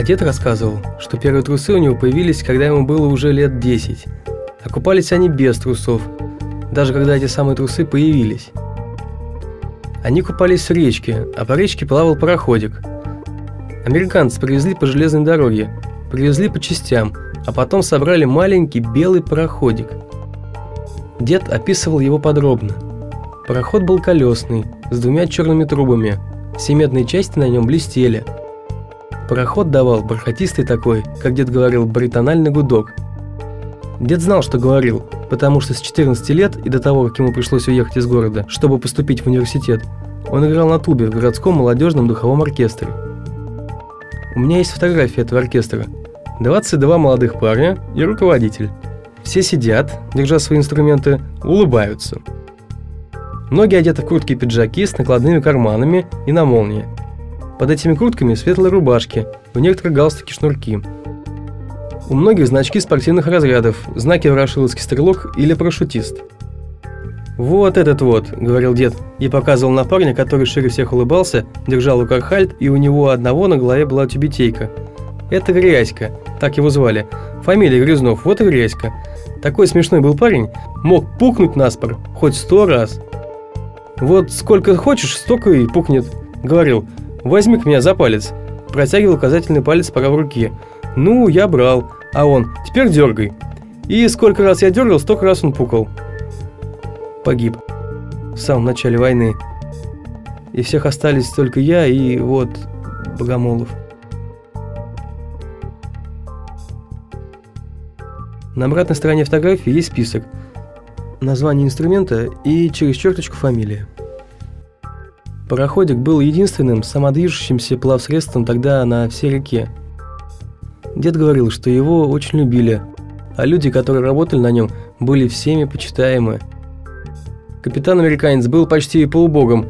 А дед рассказывал, что первые трусы у него появились, когда ему было уже лет 10. А купались они без трусов, даже когда эти самые трусы появились. Они купались в речке, а по речке плавал пароходик. Американцы привезли по железной дороге, привезли по частям, а потом собрали маленький белый пароходик. Дед описывал его подробно. Пароход был колесный, с двумя черными трубами, все медные части на нем блестели. Пароход давал бархатистый такой, как дед говорил, баритональный гудок. Дед знал, что говорил, потому что с 14 лет и до того, как ему пришлось уехать из города, чтобы поступить в университет, он играл на тубе в городском молодежном духовом оркестре. У меня есть фотография этого оркестра. 22 молодых парня и руководитель. Все сидят, держа свои инструменты, улыбаются. Многие одеты в куртки и пиджаки с накладными карманами и на молнии. Под этими куртками светлые рубашки, у некоторых галстуки-шнурки – у многих значки спортивных разрядов, знаки ворошиловский стрелок или парашютист. «Вот этот вот», – говорил дед, и показывал на парня, который шире всех улыбался, держал укархальт, и у него одного на голове была тюбетейка. «Это Грязька», так его звали. Фамилия Грязнов, вот и Грязька. Такой смешной был парень, мог пукнуть наспор хоть сто раз. «Вот сколько хочешь, столько и пукнет», – говорил. «Возьми-ка меня за палец». Протягивал указательный палец по руке. «Ну, я брал». А он, теперь дергай. И сколько раз я дергал, столько раз он пукал. Погиб. В самом начале войны. И всех остались только я и вот Богомолов. На обратной стороне фотографии есть список. Название инструмента и через черточку фамилия. Пароходик был единственным самодвижущимся плавсредством тогда на всей реке. Дед говорил, что его очень любили, а люди, которые работали на нем, были всеми почитаемы. Капитан-американец был почти полубогом.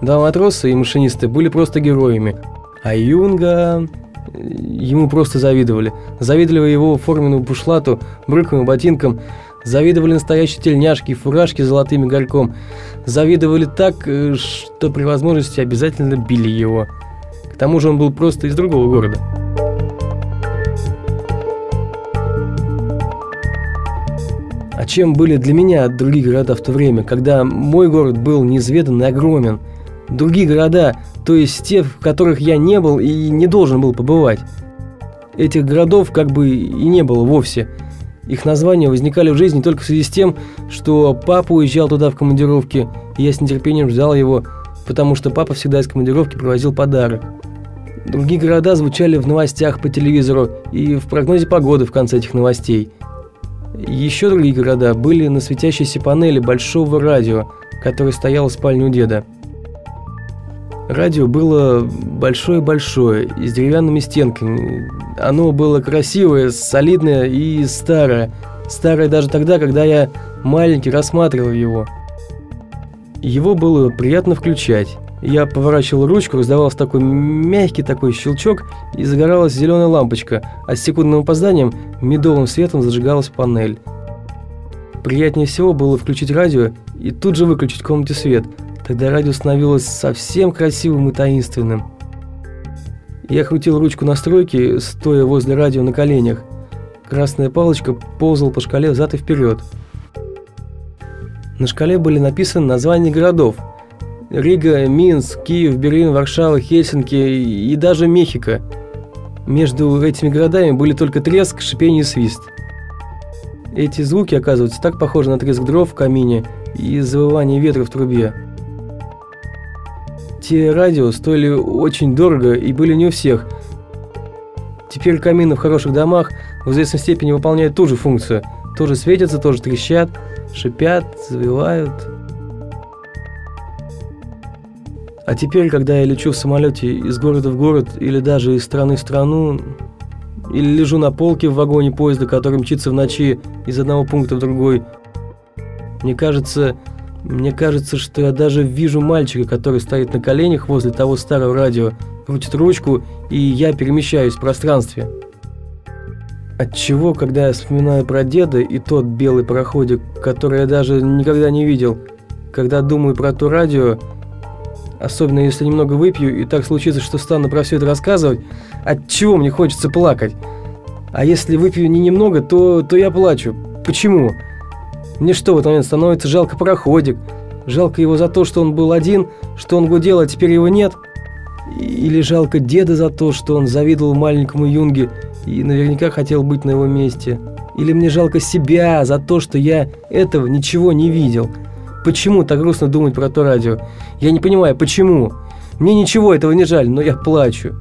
Два матроса и машинисты были просто героями. А Юнга... Ему просто завидовали. Завидовали его форменному бушлату, брюкам и ботинкам. Завидовали настоящей тельняшке и фуражке с золотым горьком. Завидовали так, э, что при возможности обязательно били его. К тому же он был просто из другого города. А чем были для меня другие города в то время, когда мой город был неизведан и огромен? Другие города, то есть те, в которых я не был и не должен был побывать. Этих городов как бы и не было вовсе. Их названия возникали в жизни только в связи с тем, что папа уезжал туда в командировке, и я с нетерпением ждал его, потому что папа всегда из командировки привозил подарок. Другие города звучали в новостях по телевизору и в прогнозе погоды в конце этих новостей – еще другие города были на светящейся панели большого радио, которое стояло в спальне у деда. Радио было большое-большое, и с деревянными стенками. Оно было красивое, солидное и старое. Старое даже тогда, когда я маленький рассматривал его. Его было приятно включать. Я поворачивал ручку, раздавался такой мягкий такой щелчок, и загоралась зеленая лампочка, а с секундным опозданием медовым светом зажигалась панель. Приятнее всего было включить радио и тут же выключить в комнате свет. Тогда радио становилось совсем красивым и таинственным. Я крутил ручку настройки, стоя возле радио на коленях. Красная палочка ползала по шкале взад и вперед. На шкале были написаны названия городов – Рига, Минск, Киев, Берлин, Варшава, Хельсинки и даже Мехико. Между этими городами были только треск, шипение и свист. Эти звуки, оказываются, так похожи на треск дров в камине и завывание ветра в трубе. Те радио стоили очень дорого и были не у всех. Теперь камины в хороших домах в известной степени выполняют ту же функцию. Тоже светятся, тоже трещат, шипят, завивают... А теперь, когда я лечу в самолете из города в город или даже из страны в страну, или лежу на полке в вагоне поезда, который мчится в ночи из одного пункта в другой, мне кажется, мне кажется, что я даже вижу мальчика, который стоит на коленях возле того старого радио, крутит ручку, и я перемещаюсь в пространстве. Отчего, когда я вспоминаю про деда и тот белый пароходик, который я даже никогда не видел, когда думаю про то радио, особенно если немного выпью, и так случится, что стану про все это рассказывать, от чего мне хочется плакать? А если выпью не немного, то, то я плачу. Почему? Мне что, в этот момент становится жалко пароходик? Жалко его за то, что он был один, что он гудел, а теперь его нет? Или жалко деда за то, что он завидовал маленькому Юнге и наверняка хотел быть на его месте? Или мне жалко себя за то, что я этого ничего не видел? Почему так грустно думать про то радио? Я не понимаю, почему? Мне ничего этого не жаль, но я плачу.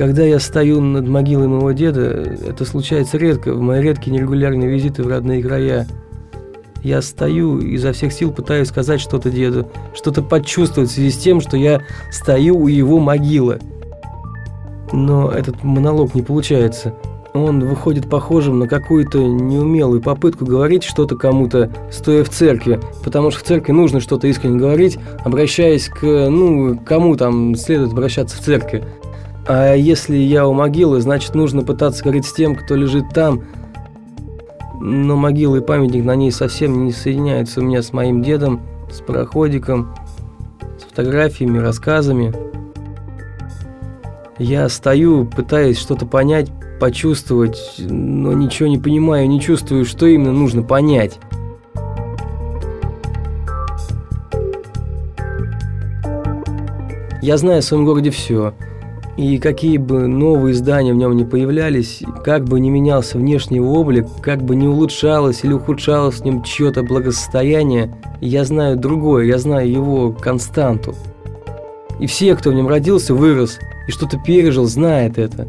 Когда я стою над могилой моего деда, это случается редко, в мои редкие нерегулярные визиты в родные края. Я стою и изо всех сил пытаюсь сказать что-то деду, что-то почувствовать в связи с тем, что я стою у его могилы. Но этот монолог не получается. Он выходит похожим на какую-то неумелую попытку говорить что-то кому-то, стоя в церкви, потому что в церкви нужно что-то искренне говорить, обращаясь к, ну, кому там следует обращаться в церкви. А если я у могилы, значит нужно пытаться говорить с тем, кто лежит там. Но могила и памятник на ней совсем не соединяются у меня с моим дедом, с проходиком, с фотографиями, рассказами. Я стою, пытаясь что-то понять, почувствовать, но ничего не понимаю, не чувствую, что именно нужно понять. Я знаю о своем городе все – и какие бы новые здания в нем не появлялись, как бы не менялся внешний облик, как бы не улучшалось или ухудшалось в нем чье-то благосостояние, я знаю другое, я знаю его константу. И все, кто в нем родился, вырос и что-то пережил, знает это.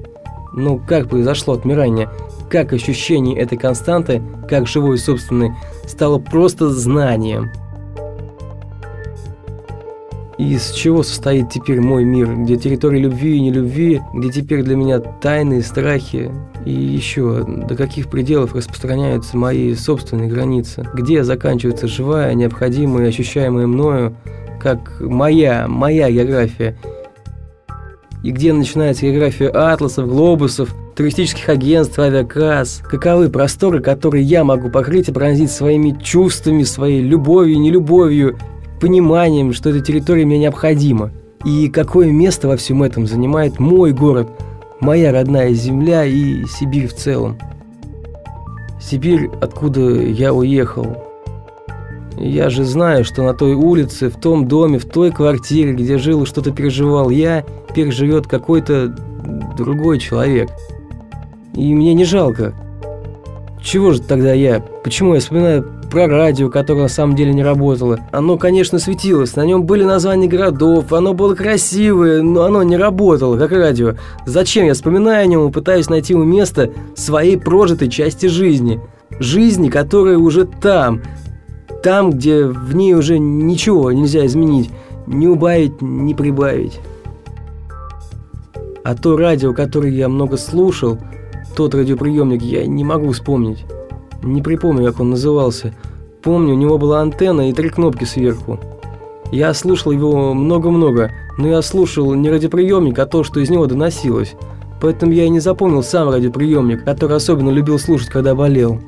Но как произошло отмирание? Как ощущение этой константы, как живой собственной, стало просто знанием – из чего состоит теперь мой мир, где территория любви и нелюбви, где теперь для меня тайны, страхи и еще до каких пределов распространяются мои собственные границы, где заканчивается живая, необходимая, ощущаемая мною, как моя, моя география, и где начинается география атласов, глобусов, туристических агентств, авиакасс, каковы просторы, которые я могу покрыть и пронзить своими чувствами, своей любовью, нелюбовью пониманием, что эта территория мне необходима. И какое место во всем этом занимает мой город, моя родная земля и Сибирь в целом. Сибирь, откуда я уехал. Я же знаю, что на той улице, в том доме, в той квартире, где жил и что-то переживал я, теперь живет какой-то другой человек. И мне не жалко. Чего же тогда я? Почему я вспоминаю про радио, которое на самом деле не работало. Оно, конечно, светилось, на нем были названия городов, оно было красивое, но оно не работало, как радио. Зачем я вспоминаю о нем и пытаюсь найти ему место своей прожитой части жизни? Жизни, которая уже там, там, где в ней уже ничего нельзя изменить, не убавить, не прибавить. А то радио, которое я много слушал, тот радиоприемник я не могу вспомнить. Не припомню, как он назывался. Помню, у него была антенна и три кнопки сверху. Я слушал его много-много, но я слушал не радиоприемник, а то, что из него доносилось. Поэтому я и не запомнил сам радиоприемник, который особенно любил слушать, когда болел.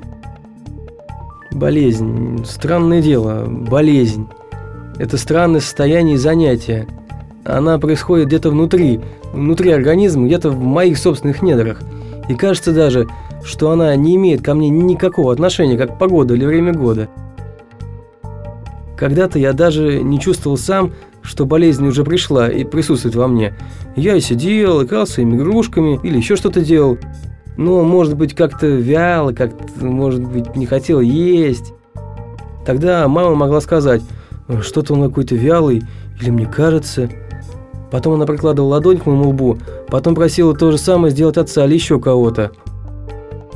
Болезнь. Странное дело. Болезнь. Это странное состояние и занятие. Она происходит где-то внутри, внутри организма, где-то в моих собственных недрах. И кажется даже, что она не имеет ко мне никакого отношения, как погода или время года. Когда-то я даже не чувствовал сам, что болезнь уже пришла и присутствует во мне. Я сидел, играл своими игрушками или еще что-то делал. Но, может быть, как-то вяло, как-то, может быть, не хотел есть. Тогда мама могла сказать, что-то он какой-то вялый, или мне кажется. Потом она прикладывала ладонь к моему лбу, потом просила то же самое сделать отца или еще кого-то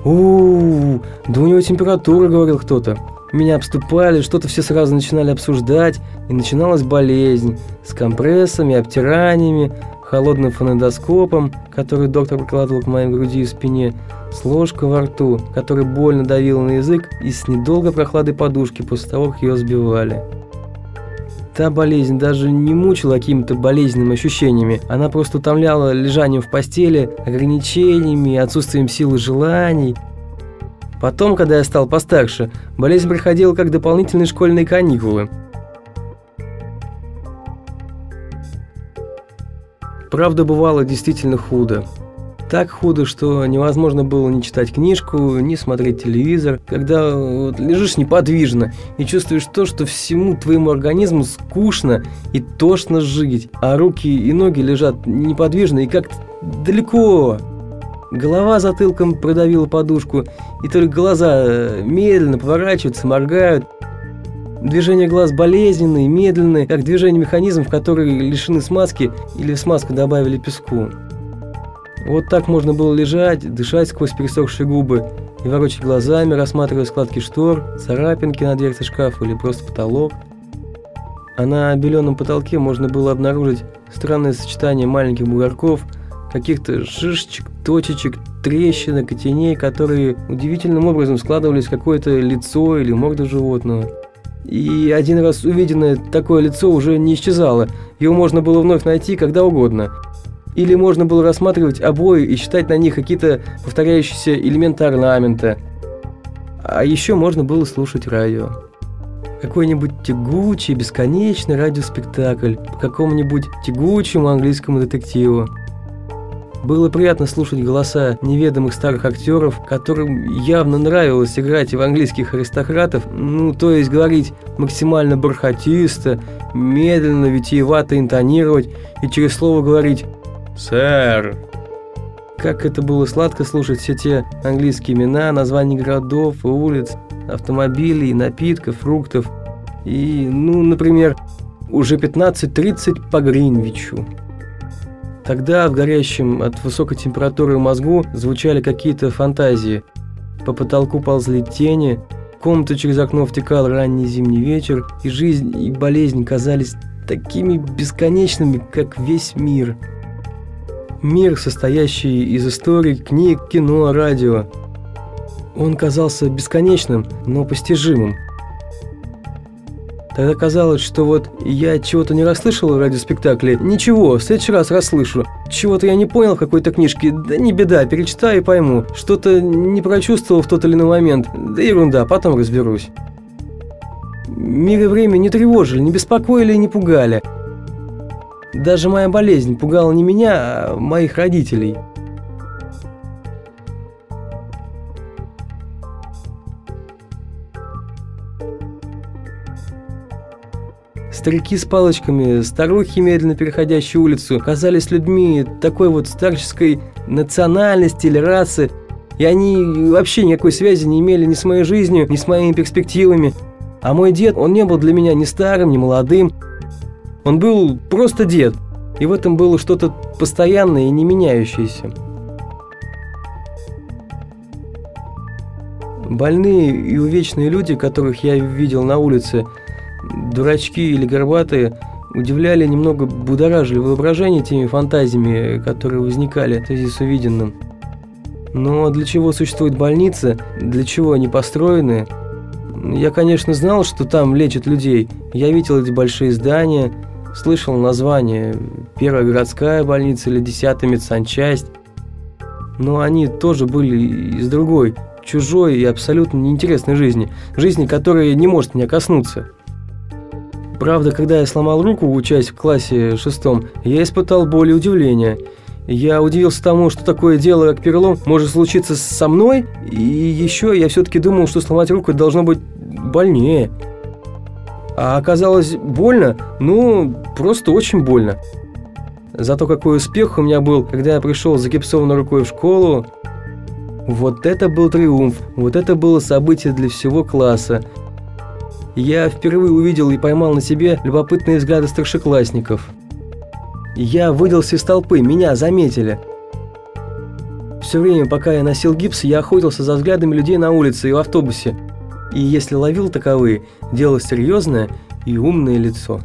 у, -у, -у да у него температура, говорил кто-то. Меня обступали, что-то все сразу начинали обсуждать, и начиналась болезнь с компрессами, обтираниями, холодным фонодоскопом, который доктор прикладывал к моей груди и спине, с ложкой во рту, который больно давил на язык, и с недолго прохладой подушки после того, как ее сбивали. Та болезнь даже не мучила какими-то болезненными ощущениями. Она просто утомляла лежанием в постели, ограничениями, отсутствием сил и желаний. Потом, когда я стал постарше, болезнь приходила как дополнительные школьные каникулы. Правда, бывало действительно худо. Так худо, что невозможно было ни читать книжку, ни смотреть телевизор. Когда вот лежишь неподвижно и чувствуешь то, что всему твоему организму скучно и тошно жить, а руки и ноги лежат неподвижно и как-то далеко. Голова затылком продавила подушку, и только глаза медленно поворачиваются, моргают. Движение глаз болезненные, медленные, как движение механизмов, которые лишены смазки или в смазку добавили песку. Вот так можно было лежать, дышать сквозь пересохшие губы и ворочать глазами, рассматривая складки штор, царапинки на дверце шкафа или просто потолок. А на обеленном потолке можно было обнаружить странное сочетание маленьких бугорков, каких-то шишечек, точечек, трещинок и теней, которые удивительным образом складывались в какое-то лицо или морду животного. И один раз увиденное такое лицо уже не исчезало, его можно было вновь найти когда угодно – или можно было рассматривать обои и считать на них какие-то повторяющиеся элементы орнамента. А еще можно было слушать радио. Какой-нибудь тягучий, бесконечный радиоспектакль по какому-нибудь тягучему английскому детективу. Было приятно слушать голоса неведомых старых актеров, которым явно нравилось играть в английских аристократов, ну, то есть говорить максимально бархатисто, медленно, витиевато интонировать и через слово говорить «Сэр!» Как это было сладко слушать все те английские имена, названия городов улиц, автомобилей, напитков, фруктов. И, ну, например, уже 15.30 по Гринвичу. Тогда в горящем от высокой температуры мозгу звучали какие-то фантазии. По потолку ползли тени, в комнату через окно втекал ранний зимний вечер, и жизнь и болезнь казались такими бесконечными, как весь мир – Мир, состоящий из историй, книг, кино, радио. Он казался бесконечным, но постижимым. Тогда казалось, что вот я чего-то не расслышал в радиоспектакле. Ничего, в следующий раз расслышу. Чего-то я не понял в какой-то книжке. Да не беда, перечитаю и пойму. Что-то не прочувствовал в тот или иной момент. Да ерунда, потом разберусь. Мир и время не тревожили, не беспокоили и не пугали. Даже моя болезнь пугала не меня, а моих родителей. Старики с палочками, старухи, медленно переходящие улицу, казались людьми такой вот старческой национальности или расы, и они вообще никакой связи не имели ни с моей жизнью, ни с моими перспективами. А мой дед, он не был для меня ни старым, ни молодым, он был просто дед, и в этом было что-то постоянное и не меняющееся. Больные и увечные люди, которых я видел на улице, дурачки или горбатые, удивляли, немного будоражили воображение теми фантазиями, которые возникали в связи с увиденным. Но для чего существует больница, для чего они построены? Я, конечно, знал, что там лечат людей. Я видел эти большие здания, Слышал название «Первая городская больница» или «Десятая медсанчасть». Но они тоже были из другой, чужой и абсолютно неинтересной жизни. Жизни, которая не может меня коснуться. Правда, когда я сломал руку, учась в классе шестом, я испытал боль и удивление. Я удивился тому, что такое дело, как перелом, может случиться со мной, и еще я все-таки думал, что сломать руку должно быть больнее. А оказалось больно, ну, просто очень больно. Зато какой успех у меня был, когда я пришел с загипсованной рукой в школу. Вот это был триумф, вот это было событие для всего класса. Я впервые увидел и поймал на себе любопытные взгляды старшеклассников. Я выделся из толпы, меня заметили. Все время, пока я носил гипс, я охотился за взглядами людей на улице и в автобусе и если ловил таковые, делал серьезное и умное лицо.